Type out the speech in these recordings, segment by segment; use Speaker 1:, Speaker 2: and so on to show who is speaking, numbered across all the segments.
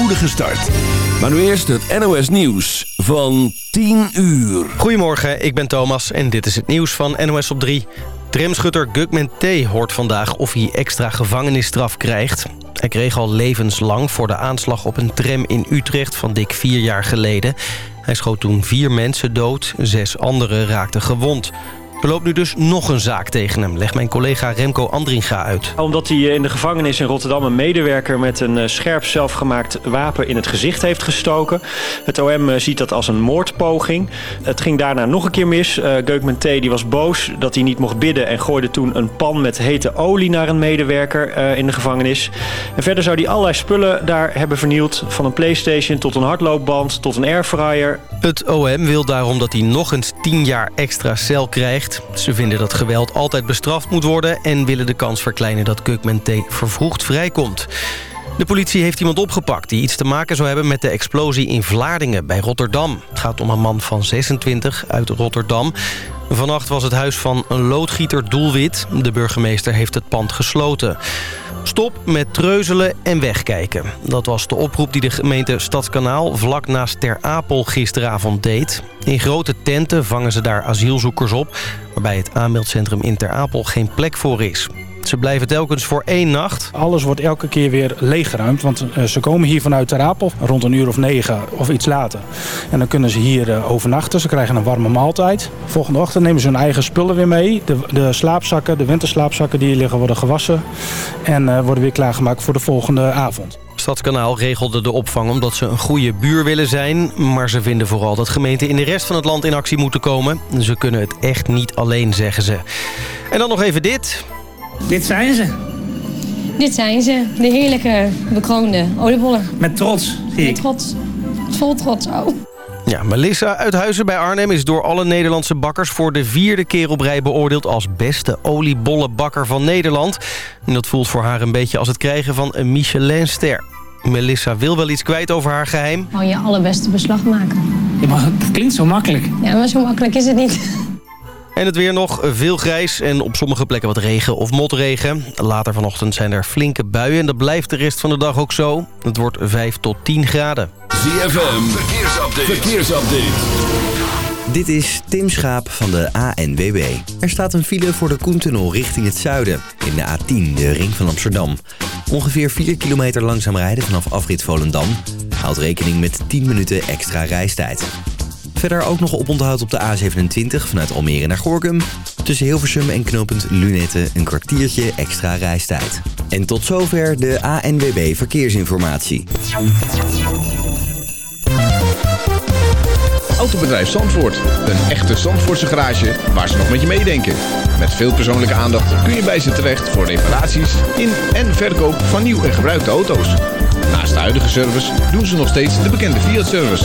Speaker 1: spoedige start. Maar nu eerst het NOS Nieuws van 10 uur.
Speaker 2: Goedemorgen, ik ben Thomas en dit is het nieuws van NOS op 3. Tramschutter Gugman T. hoort vandaag of hij extra gevangenisstraf krijgt. Hij kreeg al levenslang voor de aanslag op een tram in Utrecht van dik vier jaar geleden. Hij schoot toen vier mensen dood, zes anderen raakten gewond. Er loopt nu dus nog een zaak tegen hem, legt mijn collega Remco Andringa uit.
Speaker 3: Omdat hij in de gevangenis in Rotterdam een medewerker met een eh, scherp zelfgemaakt wapen in het gezicht heeft gestoken. Het OM eh, ziet dat als een moordpoging. Het ging daarna nog een keer mis. Uh, Geukman T. die was boos dat hij niet mocht bidden en gooide toen een pan met hete olie naar een medewerker uh, in de gevangenis. En verder zou hij allerlei spullen daar hebben vernield. Van een Playstation tot een hardloopband tot een airfryer.
Speaker 2: Het OM wil daarom dat hij nog eens 10 jaar extra cel krijgt. Ze vinden dat geweld altijd bestraft moet worden... en willen de kans verkleinen dat Kukman T. vervroegd vrijkomt. De politie heeft iemand opgepakt die iets te maken zou hebben... met de explosie in Vlaardingen bij Rotterdam. Het gaat om een man van 26 uit Rotterdam. Vannacht was het huis van een loodgieter doelwit. De burgemeester heeft het pand gesloten. Stop met treuzelen en wegkijken. Dat was de oproep die de gemeente Stadskanaal vlak naast Ter Apel gisteravond deed. In grote tenten vangen ze daar asielzoekers op... waarbij het aanmeldcentrum in Ter Apel geen plek voor is. Ze blijven telkens voor één nacht.
Speaker 4: Alles wordt elke keer weer leeggeruimd. Want uh, ze komen hier vanuit Ter Apel rond een uur of negen of iets later. En dan kunnen ze hier uh, overnachten. Ze krijgen een warme maaltijd. Volgende ochtend nemen ze hun eigen spullen weer mee. De, de slaapzakken, de winterslaapzakken die hier liggen worden gewassen. En uh, worden weer klaargemaakt voor de volgende avond.
Speaker 2: Stadskanaal regelde de opvang omdat ze een goede buur willen zijn. Maar ze vinden vooral dat gemeenten in de rest van het land in actie moeten komen. Ze kunnen het echt niet alleen, zeggen ze. En dan nog even dit.
Speaker 5: Dit zijn ze.
Speaker 6: Dit zijn ze. De heerlijke bekroonde oliebollen.
Speaker 5: Met trots, zie ik.
Speaker 6: Met trots. Vol trots, oh.
Speaker 2: Ja, Melissa uit Huizen bij Arnhem is door alle Nederlandse bakkers... voor de vierde keer op rij beoordeeld als beste oliebollenbakker van Nederland. En dat voelt voor haar een beetje als het krijgen van een Michelinster. Melissa wil wel iets kwijt over haar geheim.
Speaker 6: Gewoon je allerbeste beslag maken.
Speaker 5: Ja, maar het klinkt zo makkelijk.
Speaker 6: Ja, maar zo makkelijk is het niet.
Speaker 2: En het weer nog veel grijs en op sommige plekken wat regen of motregen. Later vanochtend zijn er flinke buien en dat blijft de rest van de dag ook zo. Het wordt 5 tot 10 graden.
Speaker 1: ZFM, verkeersupdate. verkeersupdate.
Speaker 7: Dit is Tim Schaap van de ANWB. Er staat een file voor de Koentunnel richting het zuiden. In de A10, de ring van Amsterdam. Ongeveer 4 kilometer langzaam rijden vanaf afrit Volendam. Houd rekening met 10 minuten extra reistijd. Verder ook nog oponthoud op de A27 vanuit Almere naar Gorkum. Tussen Hilversum en knooppunt Lunette een kwartiertje extra reistijd. En tot zover de ANWB Verkeersinformatie.
Speaker 8: Autobedrijf Zandvoort. Een echte Zandvoortse garage waar ze nog met je meedenken. Met veel persoonlijke aandacht kun je bij ze terecht voor reparaties in en verkoop van nieuw en gebruikte auto's. Naast de huidige service doen ze nog steeds de bekende Fiat-service.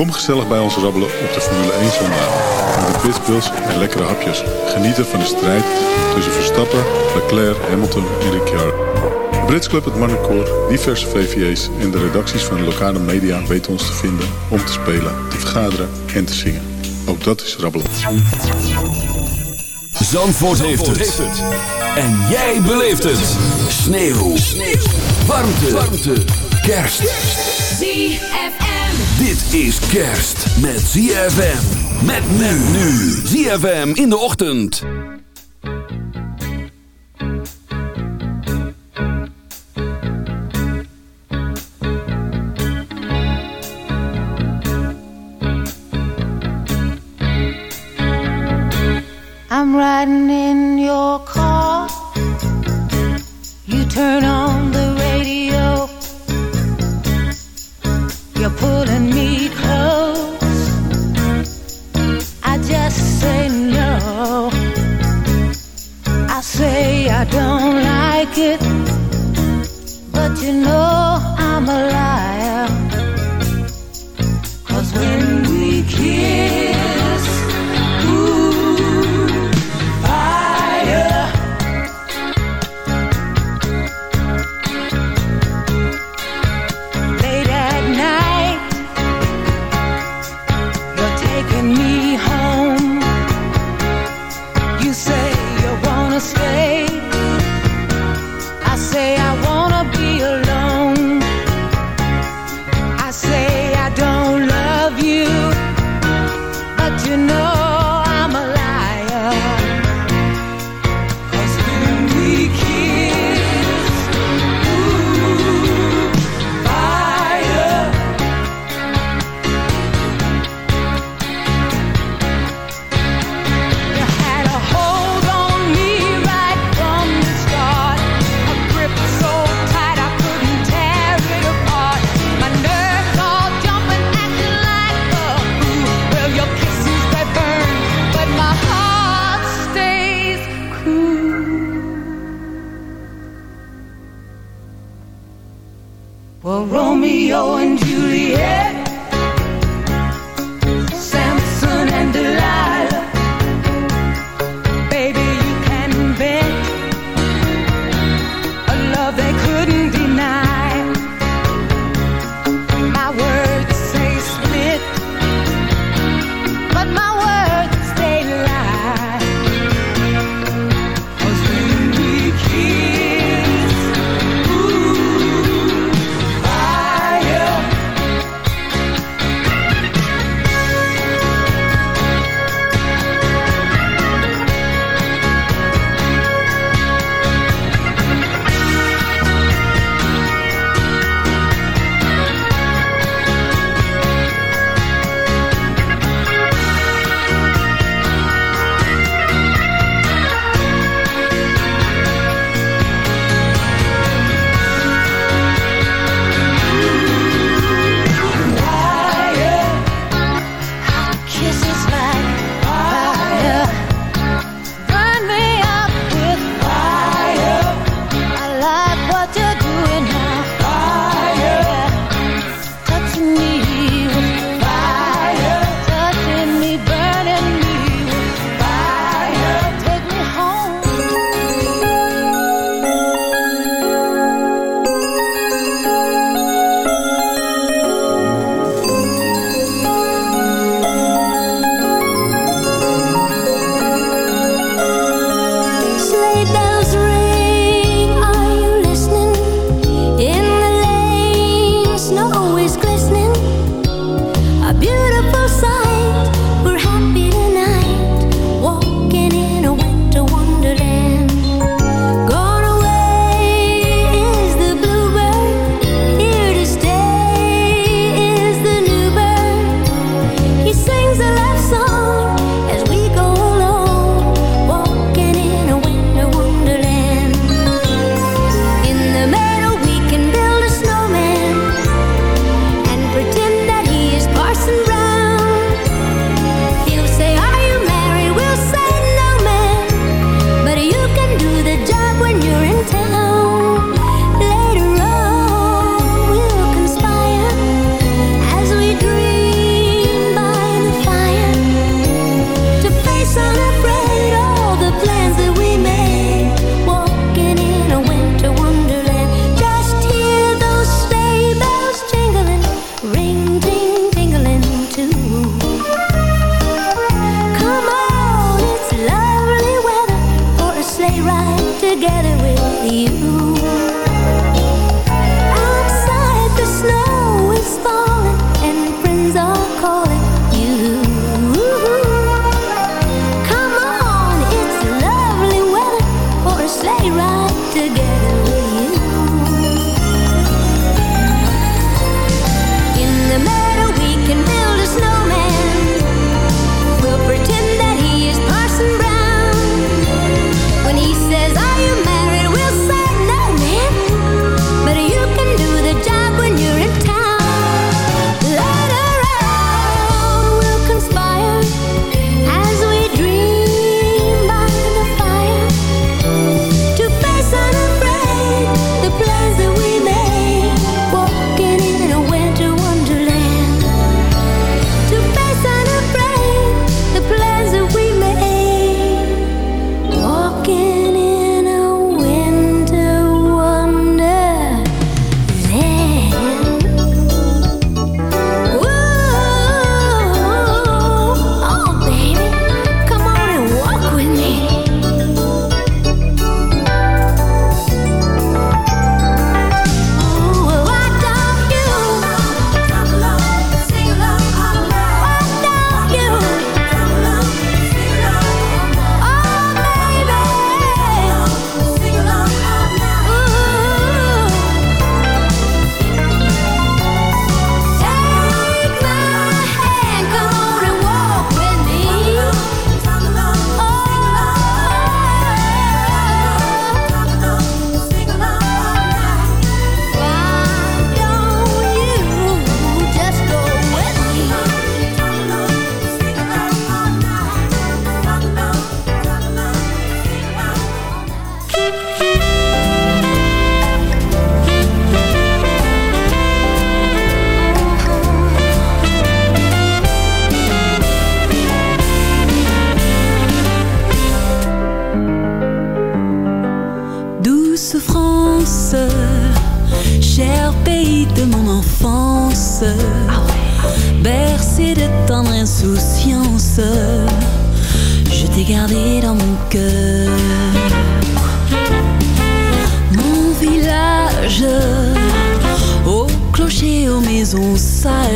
Speaker 9: Kom gezellig bij ons rabbelen op de Formule 1 zondag. Met pitbulls en lekkere hapjes. Genieten van de strijd tussen Verstappen, Leclerc, Hamilton en Ricciardo. De Brits Club, het Marnecoor, diverse VVA's en de redacties van de lokale media weten ons te vinden om te spelen, te vergaderen en te zingen. Ook dat is rabbelen.
Speaker 1: Zandvoort, heeft, het. En jij beleeft het. Sneeuw. Sneeuw. Warmte. Warmte. Kerst.
Speaker 10: ZFM.
Speaker 1: Dit is kerst met ZFM. Met men nu. ZFM in de ochtend.
Speaker 11: I'm riding in your car. You turn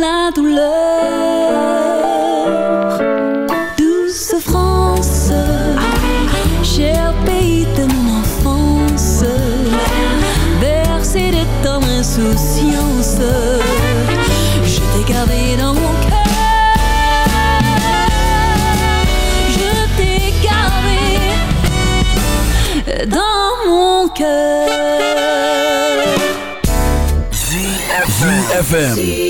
Speaker 12: La douleur. Douce France, cher pays de mon enfance, bercé de tendre insouciance, je t'ai gardé dans mon cœur. Je t'ai gardé dans mon cœur.
Speaker 1: ZFM.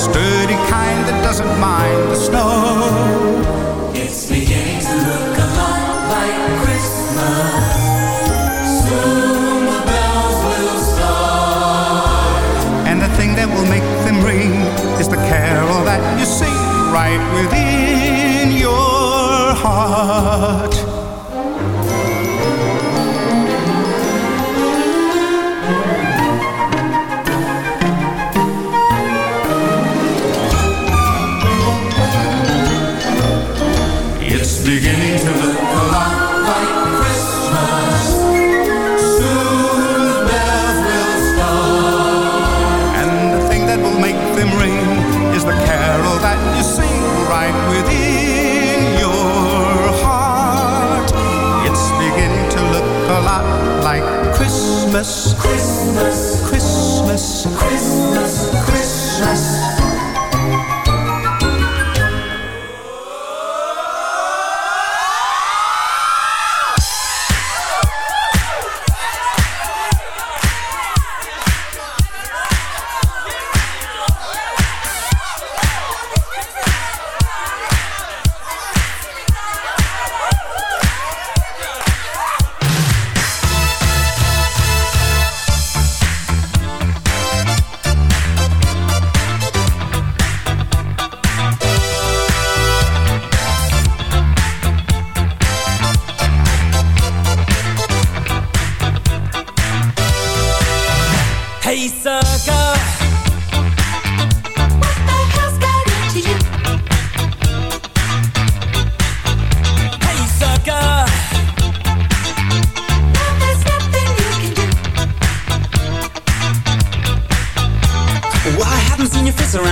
Speaker 13: Sturdy kind that doesn't mind the snow.
Speaker 14: It's beginning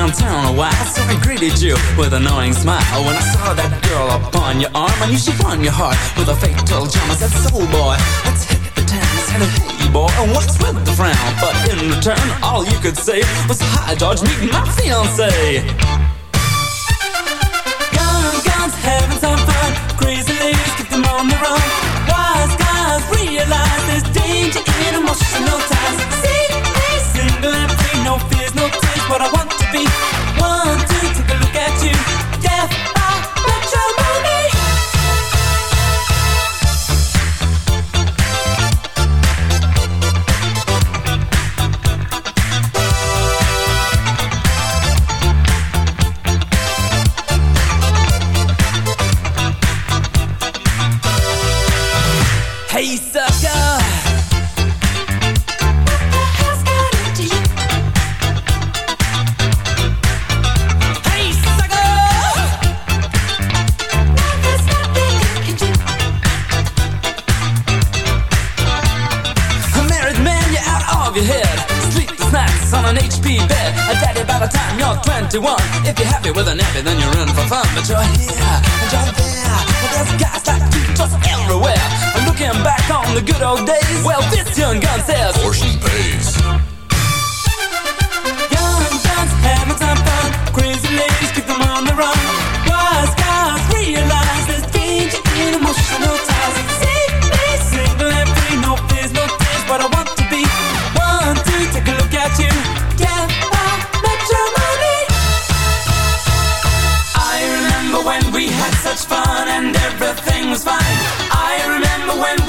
Speaker 13: your
Speaker 11: face around town a while, so I greeted you with an annoying smile. When I saw that girl upon your arm, I knew she'd won your heart with a fatal charm. I said, Soul boy, let's hit the town. I said, Hey boy, and what's with the frown? But in return, all you could say was, Hi, George, meet my fiance. Guns, guns, having some fun. Crazy ladies, keep them on the run. Wise guys realize there's danger in emotional ties.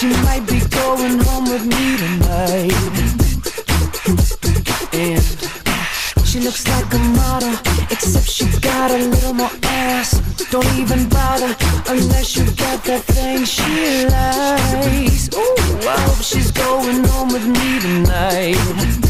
Speaker 15: She might be going home with me tonight. And she looks like a model, except she got a little more ass. Don't even bother unless you got that thing she likes. Ooh, I hope she's going home with me tonight.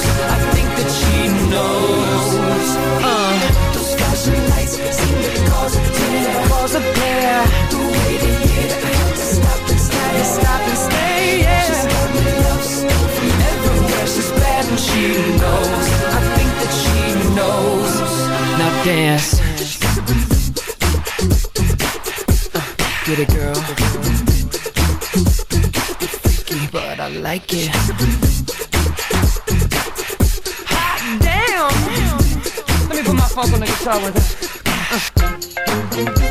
Speaker 15: Dance. Get it, girl freaky, but I like it. Hot damn! Let me put my funk on the guitar with her.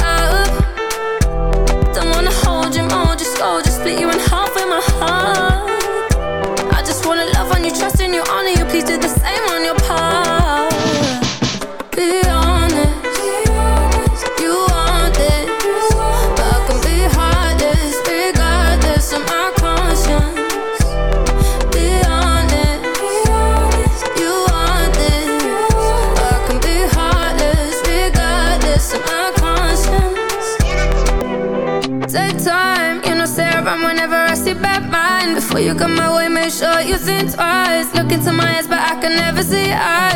Speaker 16: thousand twice. Look into my eyes, but I can never see eyes.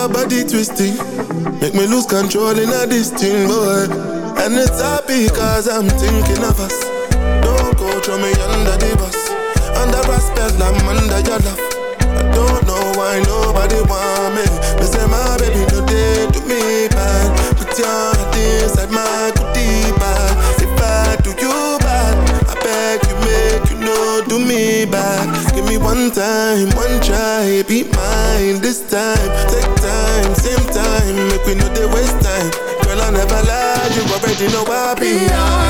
Speaker 17: your body twisting. Make me lose control in a distinct boy. And it's happy cause I'm thinking of us. Don't go throw me under the bus. Under respect, I'm under your love. I don't know why nobody want me. They say my baby, no day to me bad. Put your heart inside my goodie bag. If I do you bad, I beg you make you know do me back. Give me one time, one try, be mine this time. Take we know they waste time. Girl, I never lied, you already know I'll be,
Speaker 16: be.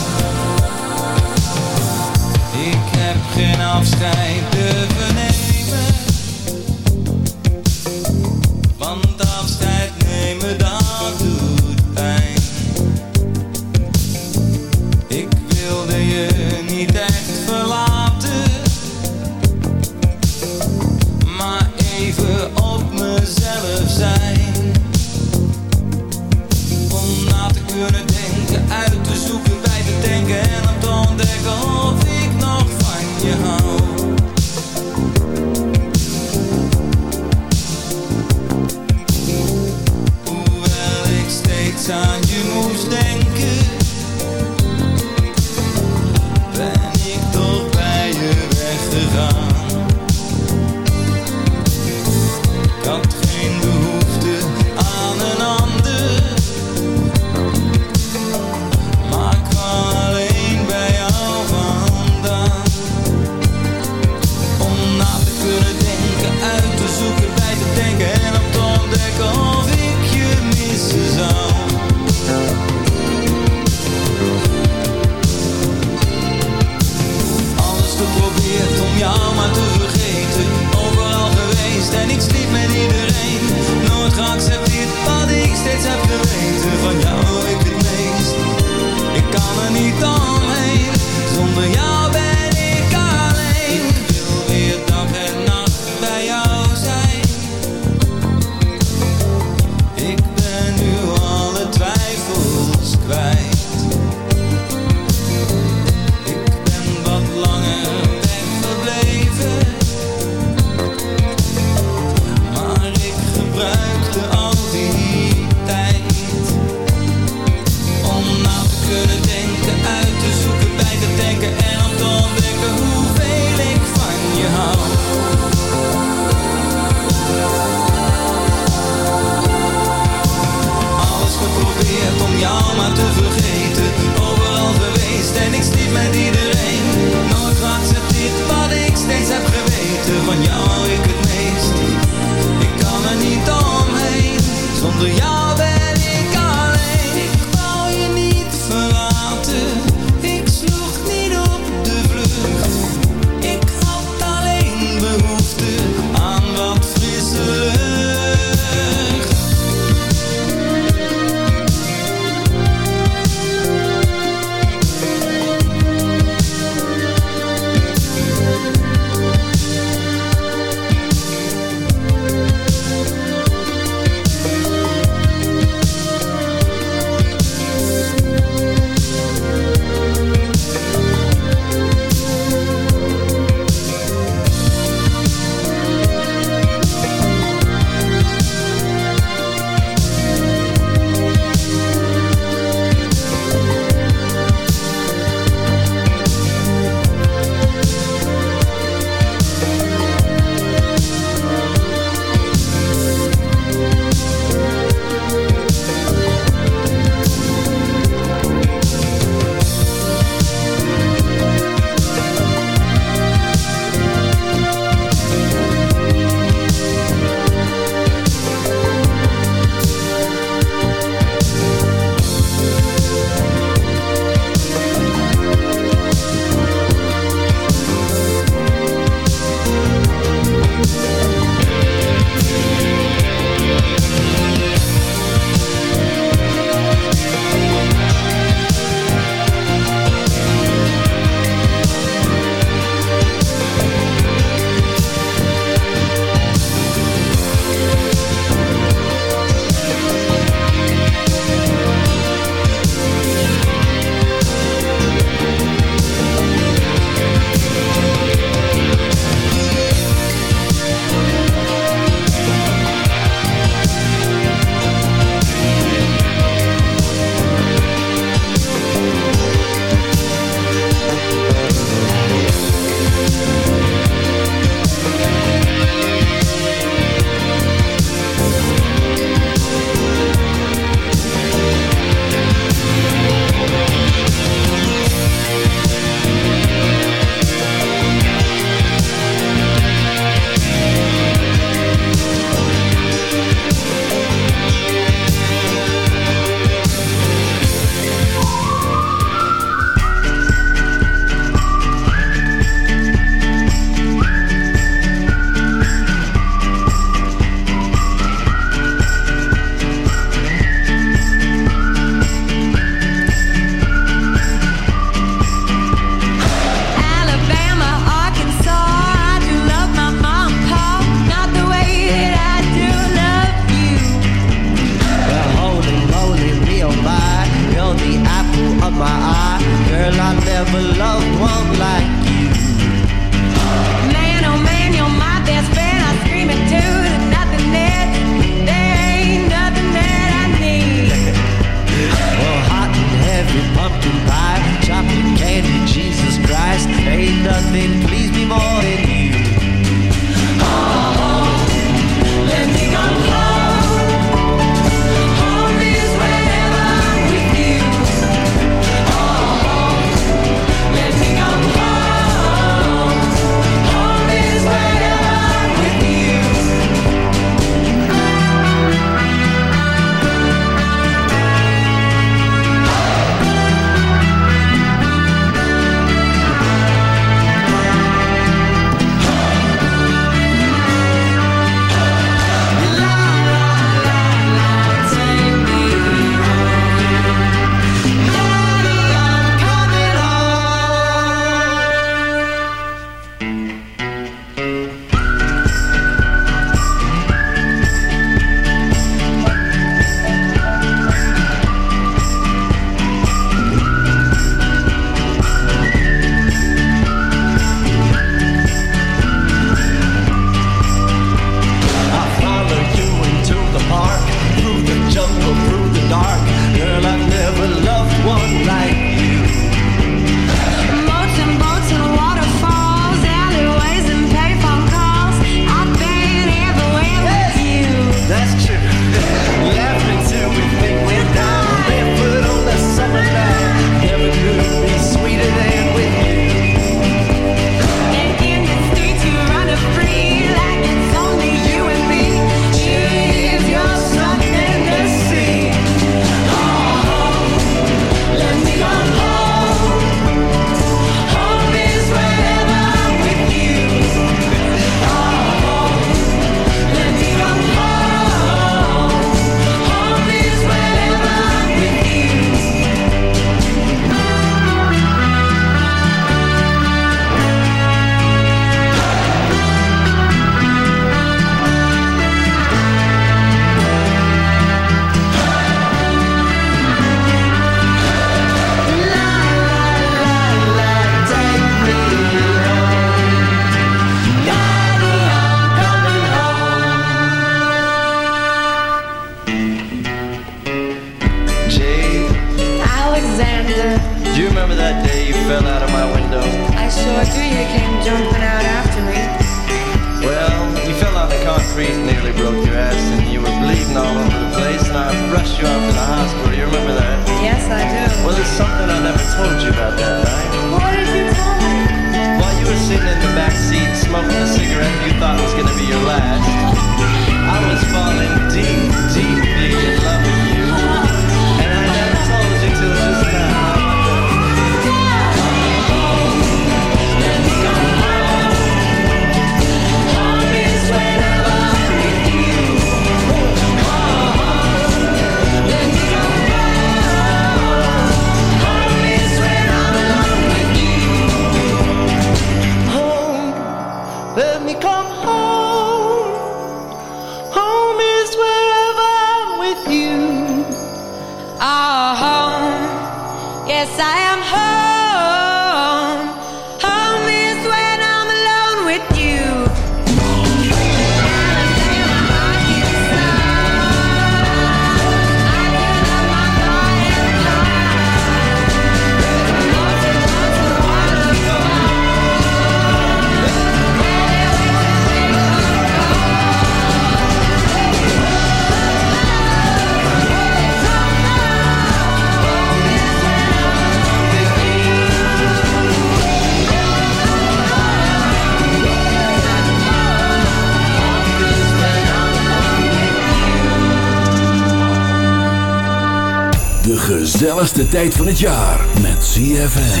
Speaker 1: gezelligste tijd van het jaar met ZFM.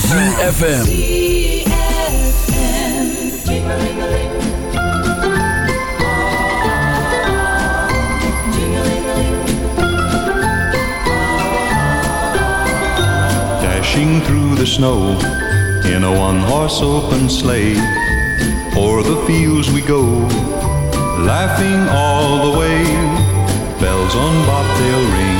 Speaker 1: ZFM.
Speaker 18: Dashing through the snow in a one horse open sleigh. O'er the fields we go, laughing all the way. Bells on bobtail ring,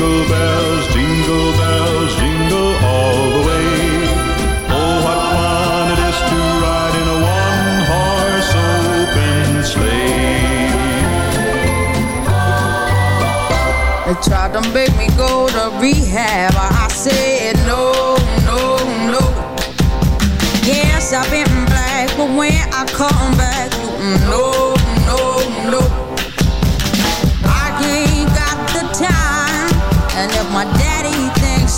Speaker 18: Jingle bells, jingle bells, jingle all the way. Oh, what fun it is to ride in a one-horse open sleigh.
Speaker 19: They tried to make me go to rehab. I said no, no, no. Yes, I've been black, but when I come back, no, no,